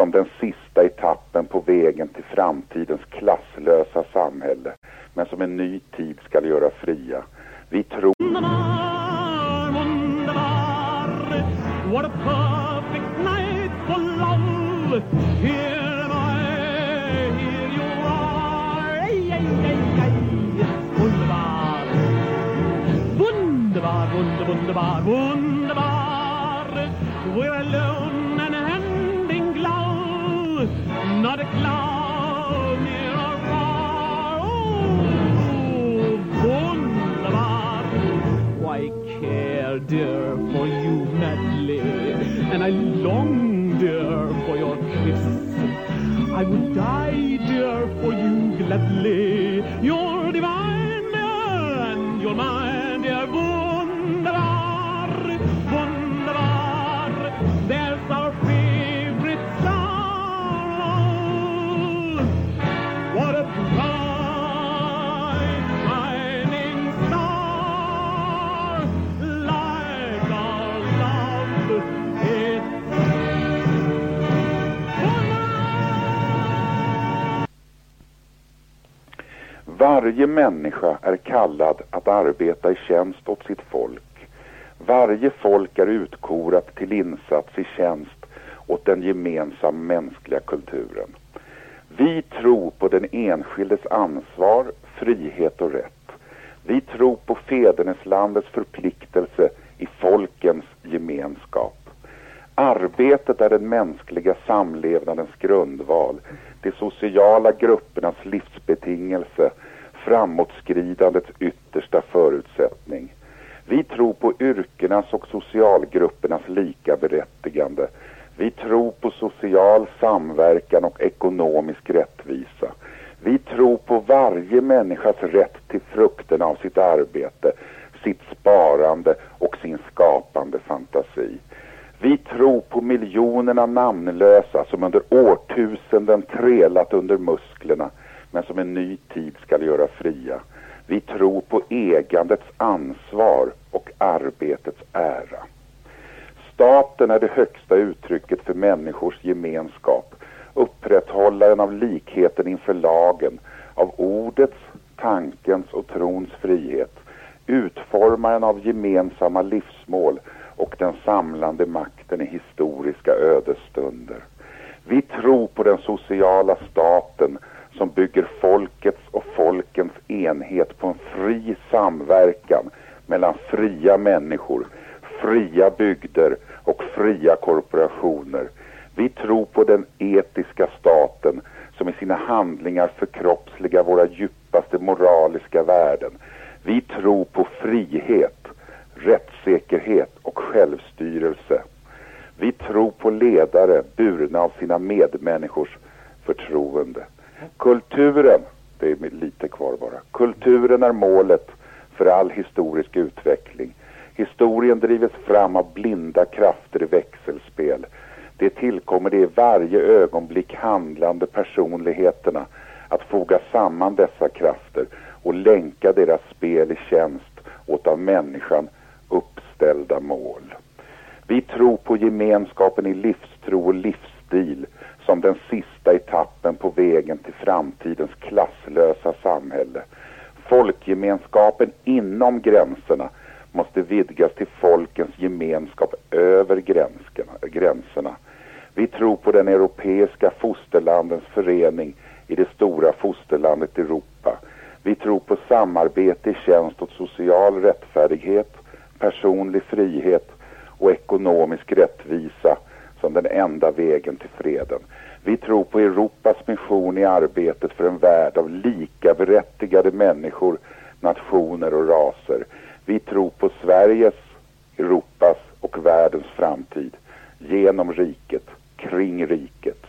som den sista etappen på vägen till framtidens klasslösa samhälle, men som en ny tid skall göra fria. Vi tror... Wunderbar, wunderbar, wunderbar, wunderbar, we're alone. Dear, for you madly, and I long, dear, for your kiss. I would die, dear, for you gladly. You're divine, dear, and you're mine, Varje människa är kallad att arbeta i tjänst åt sitt folk. Varje folk är utkorat till insats i tjänst åt den gemensamma mänskliga kulturen. Vi tror på den enskildes ansvar, frihet och rätt. Vi tror på fäderneslandets förpliktelse i folkens gemenskap. Arbetet är den mänskliga samlevnadens grundval, de sociala gruppernas livsbetingelse, framåtskridandets yttersta förutsättning. Vi tror på yrkenas och socialgruppernas lika berättigande. Vi tror på social samverkan och ekonomisk rättvisa. Vi tror på varje människas rätt till frukterna av sitt arbete, sitt sparande och sin skapande fantasi. Vi tror på miljonerna namnlösa som under årtusenden trelat under musklerna men som en ny tid skall göra fria. Vi tror på ägandets ansvar och arbetets ära. Staten är det högsta uttrycket för människors gemenskap, upprätthållaren av likheten inför lagen, av ordets, tankens och trons frihet, utformaren av gemensamma livsmål och den samlande makten i historiska ödesstunder. Vi tror på den sociala staten som bygger folkets och folkens enhet på en fri samverkan mellan fria människor, fria bygder och fria korporationer. Vi tror på den etiska staten som i sina handlingar förkroppsligar våra djupaste moraliska värden. Vi tror på frihet, rättssäkerhet och självstyrelse. Vi tror på ledare burna av sina medmänniskors förtroende. Kulturen, det är lite kvar bara. Kulturen är målet för all historisk utveckling. Historien drivs fram av blinda krafter i växelspel. Det tillkommer det i varje ögonblick handlande personligheterna att foga samman dessa krafter och länka deras spel i tjänst åt av människan uppställda mål. Vi tror på gemenskapen i livstro och livsstil som den sista etappen på vägen till framtidens klasslösa samhälle. Folkgemenskapen inom gränserna måste vidgas till folkens gemenskap över gränserna. Vi tror på den europeiska fosterlandens förening i det stora fosterlandet Europa. Vi tror på samarbete i tjänst åt social rättfärdighet, personlig frihet och ekonomisk rättvisa som den enda vägen till freden. Vi tror på Europas mission i arbetet för en värld av lika berättigade människor, nationer och raser. Vi tror på Sveriges, Europas och världens framtid genom riket, kring riket